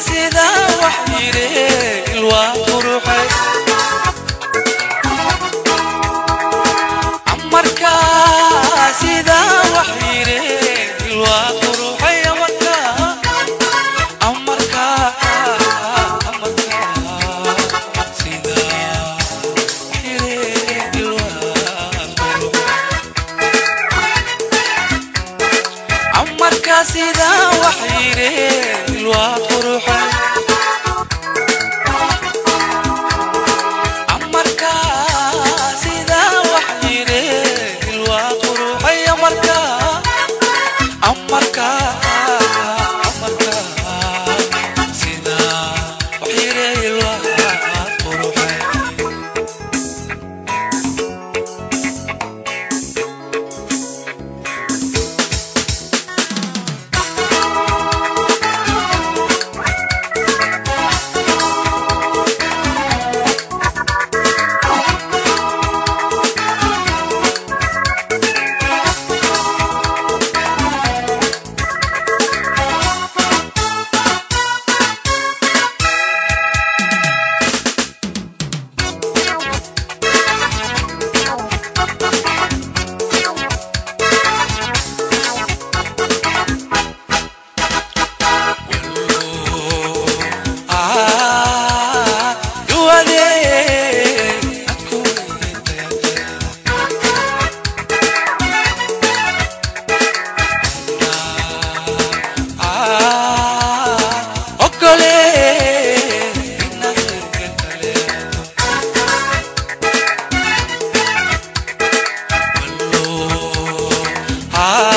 سيدا وحدي ليك الوقت وروحك كاسدا وحيرين الواحد روحه. ಆ